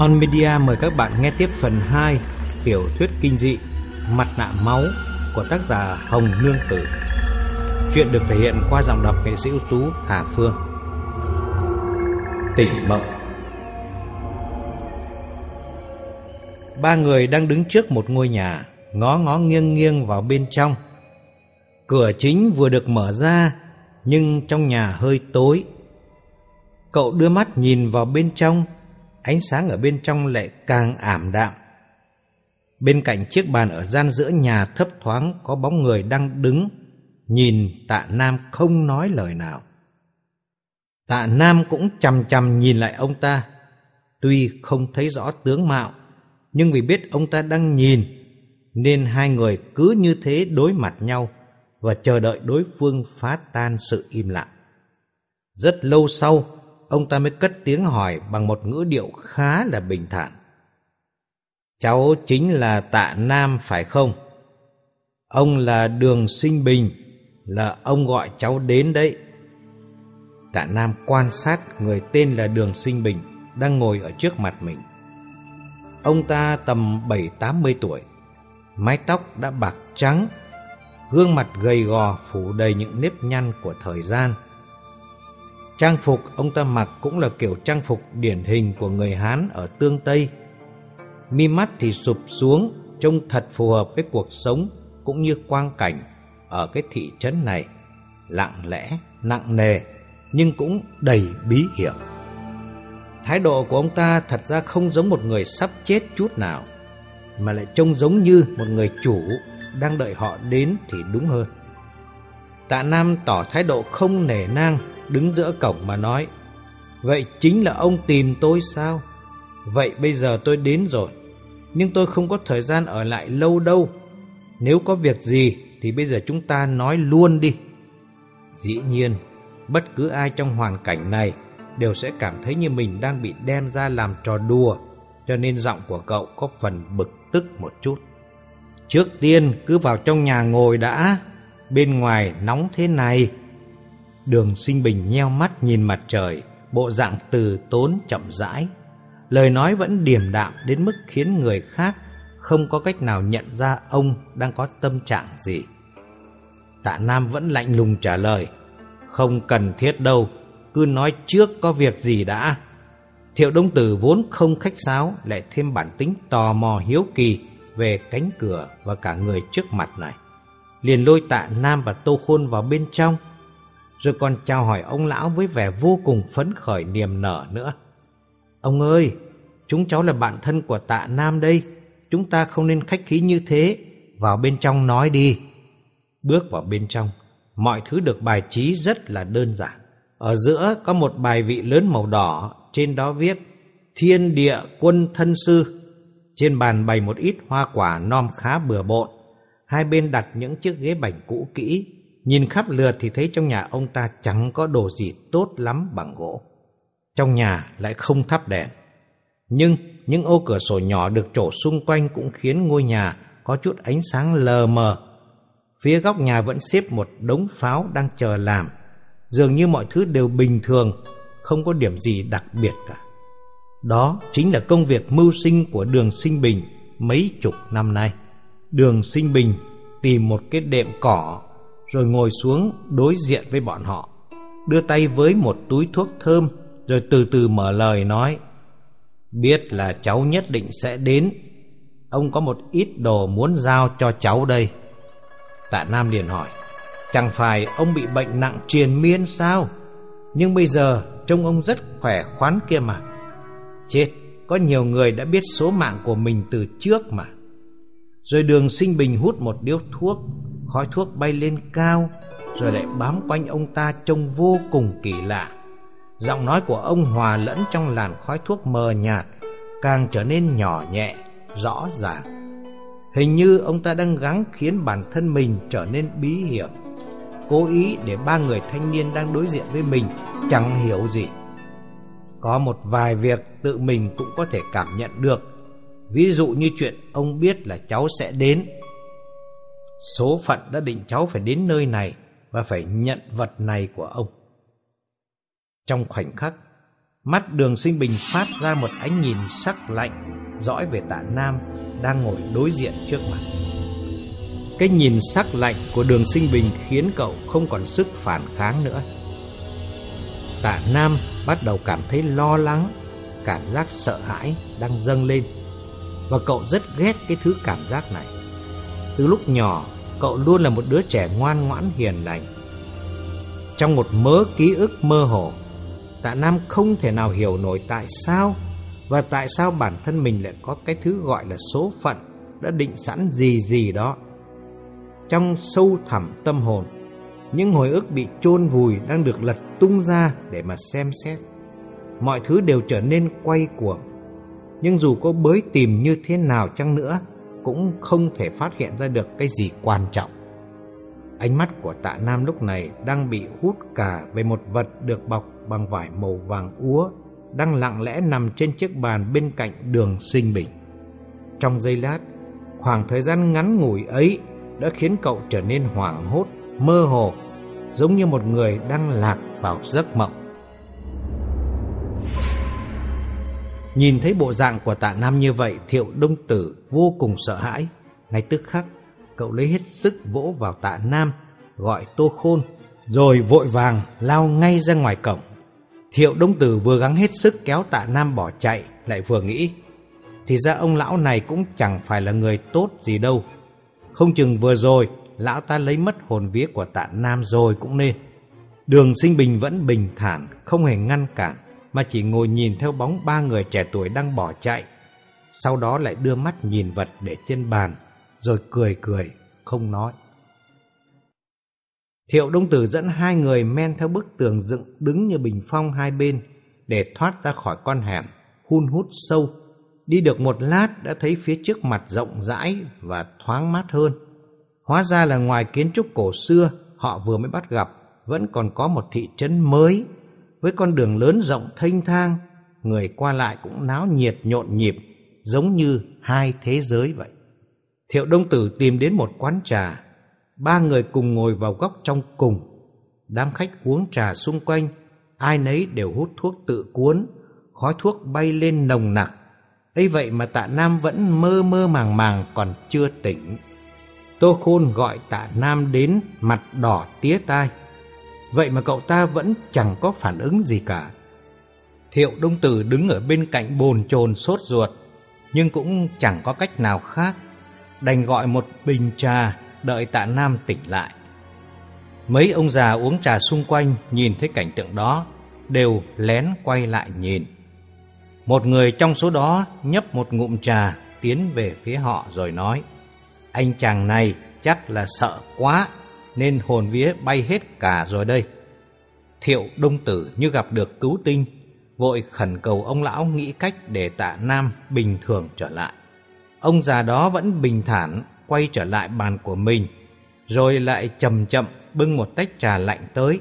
On Media mời các bạn nghe tiếp phần 2 tiểu thuyết kinh dị Mặt nạ máu của tác giả Hồng Nương Tử. Chuyện được thể hiện qua giọng đọc nghệ sĩ ưu tú Hà Phương. Tỉnh mộng Ba người đang đứng trước một ngôi nhà, ngó ngó nghiêng nghiêng vào bên trong. Cửa chính vừa được mở ra, nhưng trong nhà hơi tối. Cậu đưa mắt nhìn vào bên trong, ánh sáng ở bên trong lại càng ảm đạm. Bên cạnh chiếc bàn ở gian giữa nhà thấp thoáng có bóng người đang đứng, nhìn tạ Nam không nói lời nào. Tạ Nam cũng chầm chầm nhìn lại ông ta, tuy không thấy rõ tướng mạo, nhưng vì biết ông ta đang nhìn, nên hai người cứ như thế đối mặt nhau và chờ đợi đối phương phá tan sự im lặng. Rất lâu sau, ông ta mới cất tiếng hỏi bằng một ngữ điệu khá là bình thản. Cháu chính là Tạ Nam phải không? Ông là Đường Sinh Bình, là ông gọi cháu đến đấy. Tạ Nam quan sát người tên là Đường Sinh Bình đang ngồi ở trước mặt mình. Ông ta tầm bảy tám mươi tuổi, mái tóc đã bạc trắng, gương mặt gầy gò phủ đầy những nếp nhăn của thời gian. Trang phục ông ta mặc cũng là kiểu trang phục điển hình của người Hán ở tương Tây. Mi mắt thì sụp xuống, trông thật phù hợp với cuộc sống cũng như quang cảnh ở cái thị trấn này. Lặng lẽ, nặng nề, nhưng cũng đầy bí hiểm. Thái độ của ông ta thật ra không giống một người sắp chết chút nào, mà lại trông giống như một người chủ đang đợi họ đến thì đúng hơn. Tạ Nam tỏ thái độ không nể nang, đứng giữa cổng mà nói, Vậy chính là ông tìm tôi sao? Vậy bây giờ tôi đến rồi, nhưng tôi không có thời gian ở lại lâu đâu. Nếu có việc gì thì bây giờ chúng ta nói luôn đi. Dĩ nhiên, bất cứ ai trong hoàn cảnh này đều sẽ cảm thấy như mình đang bị đem ra làm trò đùa, cho nên giọng của cậu có phần bực tức một chút. Trước tiên cứ vào trong nhà ngồi đã, bên ngoài nóng thế này. Đường sinh bình nheo mắt nhìn mặt trời, bộ dạng từ tốn chậm rãi. Lời nói vẫn điềm đạm đến mức khiến người khác không có cách nào nhận ra ông đang có tâm trạng gì. Tạ Nam vẫn lạnh lùng trả lời, không cần thiết đâu, cứ nói trước có việc gì đã. Thiệu Đông Tử vốn không khách sáo, lại thêm bản tính tò mò hiếu kỳ về cánh cửa và cả người trước mặt này. Liền lôi tạ Nam và Tô Khôn vào bên trong, rồi còn chào hỏi ông lão với vẻ vô cùng phấn khởi niềm nở nữa. Ông ơi, chúng cháu là bạn thân của tạ Nam đây, chúng ta không nên khách khí như thế, vào bên trong nói đi. Bước vào bên trong, mọi thứ được bài trí rất là đơn giản. Ở giữa có một bài vị lớn màu đỏ, trên đó viết Thiên địa quân thân sư. Trên bàn bày một ít hoa quả non khá bừa bộn. Hai bên đặt những chiếc ghế bành cũ kỹ. Nhìn khắp lượt thì thấy trong nhà ông ta chẳng có đồ gì tốt lắm bằng gỗ. Trong nhà lại không thắp đèn. Nhưng những ô cửa sổ nhỏ được trổ xung quanh cũng khiến ngôi nhà có chút ánh sáng lờ mờ. Phía góc nhà vẫn xếp một đống pháo đang chờ làm. Dường như mọi thứ đều bình thường, không có điểm gì đặc biệt cả. Đó chính là công việc mưu sinh của đường sinh bình mấy chục năm nay. Đường sinh bình tìm một cái đệm cỏ rồi ngồi xuống đối diện với bọn họ. Đưa tay với một túi thuốc thơm, rồi từ từ mở lời nói, Biết là cháu nhất định sẽ đến. Ông có một ít đồ muốn giao cho cháu đây. Tạ Nam liền hỏi, Chẳng phải ông bị bệnh nặng triền miên sao? Nhưng bây giờ trông ông rất khỏe khoắn kia mà. Chết, Có nhiều người đã biết số mạng của mình từ trước mà. Rồi đường sinh bình hút một điếu thuốc Khói thuốc bay lên cao Rồi lại bám quanh ông ta trông vô cùng kỳ lạ. Giọng nói của ông hòa lẫn trong làn khói thuốc mờ nhạt Càng trở nên nhỏ nhẹ, rõ ràng. Hình như ông ta đang gắng khiến bản thân mình trở nên bí hiểm. Cố ý để ba người thanh niên đang đối diện với mình chẳng hiểu gì. Có một vài việc tự mình cũng có thể cảm nhận được. Ví dụ như chuyện ông biết là cháu sẽ đến. Số phận đã định cháu phải đến nơi này Và phải nhận vật này của ông. Trong khoảnh khắc, Mắt đường sinh bình phát ra một ánh nhìn sắc lạnh Dõi về tạ Nam Đang ngồi đối diện trước mặt. Cái nhìn sắc lạnh của đường sinh bình Khiến cậu không còn sức phản kháng nữa. Tạ Nam bắt đầu cảm thấy lo lắng Cảm giác sợ hãi đang dâng lên. Và cậu rất ghét cái thứ cảm giác này. Từ lúc nhỏ, Cậu luôn là một đứa trẻ ngoan ngoãn, hiền lành. Trong một mớ ký ức mơ hồ, Tạ Nam không thể nào hiểu nổi tại sao Và tại sao bản thân mình lại có cái thứ gọi là số phận Đã định sẵn gì gì đó. Trong sâu thẳm tâm hồn, Những hồi ức bị chôn vùi đang được lật tung ra để mà xem xét. Mọi thứ đều trở nên quay cuồng. Nhưng dù có bới tìm như thế nào chăng nữa cũng không thể phát hiện ra được cái gì quan trọng Ánh mắt của tạ Nam lúc này đang bị hút cả về một vật được bọc bằng vải màu vàng úa đang lặng lẽ nằm trên chiếc bàn bên cạnh đường sinh bình. Trong giây lát, khoảng thời gian ngắn ngủi ấy đã khiến cậu trở nên hoảng hốt, mơ hồ, giống như một người đang lạc vào giấc mộng. Nhìn thấy bộ dạng của tạ Nam như vậy, Thiệu Đông Tử vô cùng sợ hãi. Ngay tức khắc, cậu lấy hết sức vỗ vào tạ Nam, gọi Tô Khôn, rồi vội vàng lao ngay ra ngoài cổng. Thiệu Đông Tử vừa gắng hết sức kéo tạ Nam bỏ chạy, lại vừa nghĩ, thì ra ông lão này cũng chẳng phải là người tốt gì đâu. Không chừng vừa rồi, lão ta lấy mất hồn vía của tạ Nam rồi cũng nên. Đường sinh bình vẫn bình thản, không hề ngăn cản, mà chỉ ngồi nhìn theo bóng ba người trẻ tuổi đang bỏ chạy. Sau đó lại đưa mắt nhìn vật để trên bàn, rồi cười cười, không nói. Thiệu Đông Tử dẫn hai người men theo bức tường dựng đứng như bình phong hai bên để thoát ra khỏi con hẻm, hun hút sâu. Đi được một lát đã thấy phía trước mặt rộng rãi và thoáng mát hơn. Hóa ra là ngoài kiến trúc cổ xưa họ vừa mới bắt gặp vẫn còn có một thị trấn mới với con đường lớn rộng thênh thang, người qua lại cũng náo nhiệt nhộn nhịp giống như hai thế giới vậy. Thiệu Đông Tử tìm đến một quán trà Ba người cùng ngồi vào góc trong cùng. Đám khách uống trà xung quanh, ai nấy đều hút thuốc tự cuốn, khói thuốc bay lên nồng nặc. ấy vậy mà tạ Nam vẫn mơ mơ màng màng còn chưa tỉnh. Tô Khôn gọi tạ Nam đến mặt đỏ tía tai. Vậy mà cậu ta vẫn chẳng có phản ứng gì cả. Thiệu Đông Tử đứng ở bên cạnh bồn chồn sốt ruột, nhưng cũng chẳng có cách nào khác. Đành gọi một bình trà đợi tạ Nam tỉnh lại. Mấy ông già uống trà xung quanh nhìn thấy cảnh tượng đó, đều lén quay lại nhìn. Một người trong số đó nhấp một ngụm trà tiến về phía họ rồi nói Anh chàng này chắc là sợ quá nên hồn vía bay hết cả rồi đây. Thiệu đông tử như gặp được cứu tinh, vội khẩn cầu ông lão nghĩ cách để tạ Nam bình thường trở lại. Ông già đó vẫn bình thản quay trở lại bàn của mình, rồi lại chậm chậm bưng một tách trà lạnh tới.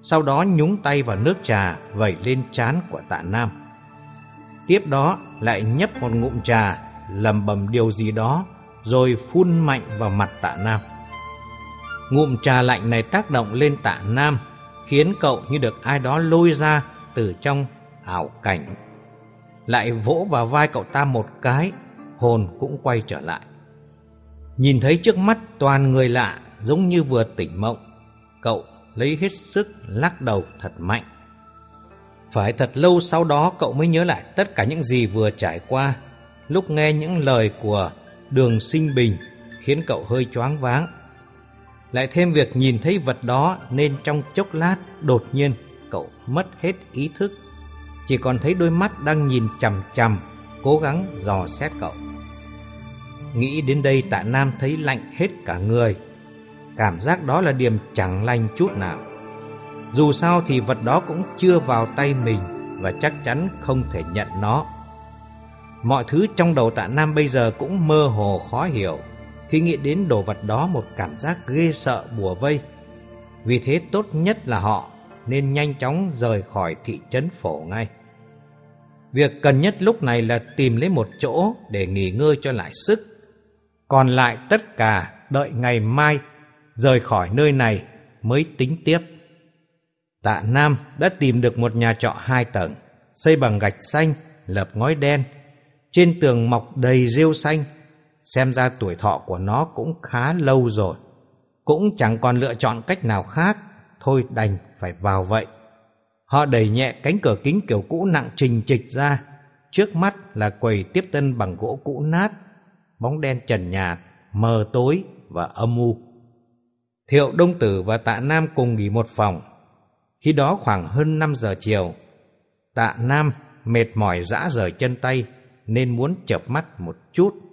Sau đó nhúng tay vào nước trà vẩy lên trán của tạ Nam. Tiếp đó lại nhấp một ngụm trà, lầm bầm điều gì đó, rồi phun mạnh vào mặt tạ Nam. Ngụm trà lạnh này tác động lên tạ Nam, khiến cậu như được ai đó lôi ra từ trong ảo cảnh. Lại vỗ vào vai cậu ta một cái, hồn cũng quay trở lại. Nhìn thấy trước mắt toàn người lạ giống như vừa tỉnh mộng, cậu lấy hết sức lắc đầu thật mạnh. Phải thật lâu sau đó cậu mới nhớ lại tất cả những gì vừa trải qua, lúc nghe những lời của đường sinh bình khiến cậu hơi choáng váng. Lại thêm việc nhìn thấy vật đó nên trong chốc lát đột nhiên cậu mất hết ý thức. Chỉ còn thấy đôi mắt đang nhìn chằm chằm, cố gắng dò xét cậu. Nghĩ đến đây tạ Nam thấy lạnh hết cả người Cảm giác đó là điểm chẳng lành chút nào Dù sao thì vật đó cũng chưa vào tay mình Và chắc chắn không thể nhận nó Mọi thứ trong đầu tạ Nam bây giờ cũng mơ hồ khó hiểu khi nghĩ đến đồ vật đó một cảm giác ghê sợ bùa vây Vì thế tốt nhất là họ nên nhanh chóng rời khỏi thị trấn phổ ngay Việc cần nhất lúc này là tìm lấy một chỗ để nghỉ ngơi cho lại sức còn lại tất cả đợi ngày mai rời khỏi nơi này mới tính tiếp. Tạ Nam đã tìm được một nhà trọ hai tầng, xây bằng gạch xanh, lợp ngói đen. Trên tường mọc đầy rêu xanh, xem ra tuổi thọ của nó cũng khá lâu rồi. Cũng chẳng còn lựa chọn cách nào khác, thôi đành phải vào vậy. Họ đẩy nhẹ cánh cửa kính kiểu cũ nặng trình trịch ra, trước mắt là quầy tiếp tân bằng gỗ cũ nát, bóng đen trần nhà, mờ tối và âm u. Thiệu Đông Tử và Tạ Nam cùng nghỉ một phòng. Khi đó khoảng hơn 5 giờ chiều, Tạ Nam mệt mỏi dã rời chân tay nên muốn chợp mắt một chút.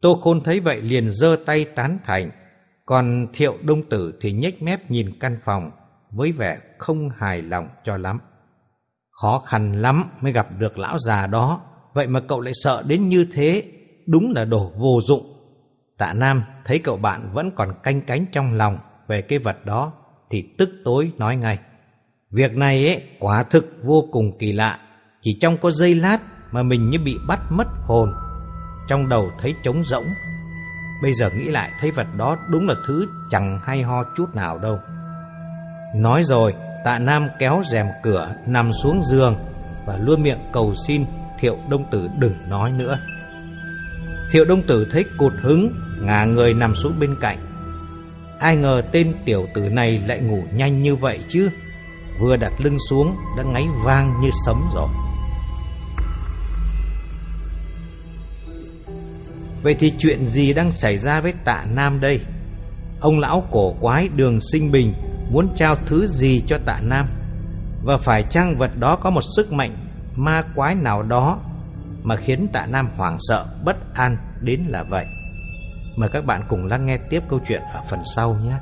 Tô Khôn thấy vậy liền giơ tay tán thành, còn Thiệu Đông Tử thì nhếch mép nhìn căn phòng với vẻ không hài lòng cho lắm. Khó khăn lắm mới gặp được lão già đó, vậy mà cậu lại sợ đến như thế, đúng là đồ vô dụng. Tạ Nam thấy cậu bạn vẫn còn canh cánh trong lòng về cái vật đó thì tức tối nói ngay. Việc này ấy, quả thực vô cùng kỳ lạ, chỉ trong có giây lát mà mình như bị bắt mất hồn. Trong đầu thấy trống rỗng. Bây giờ nghĩ lại thấy vật đó đúng là thứ chẳng hay ho chút nào đâu. Nói rồi, tạ Nam kéo rèm cửa nằm xuống giường và luôn miệng cầu xin Thiệu Đông Tử đừng nói nữa. Thiệu Đông Tử thấy cột hứng, ngả người nằm xuống bên cạnh. Ai ngờ tên tiểu tử này lại ngủ nhanh như vậy chứ. Vừa đặt lưng xuống đã ngáy vang như sấm rồi. Vậy thì chuyện gì đang xảy ra với tạ Nam đây? Ông lão cổ quái đường sinh bình muốn trao thứ gì cho tạ Nam? Và phải chăng vật đó có một sức mạnh ma quái nào đó mà khiến tạ Nam hoảng sợ, bất an đến là vậy? Mời các bạn cùng lắng nghe tiếp câu chuyện ở phần sau nhé.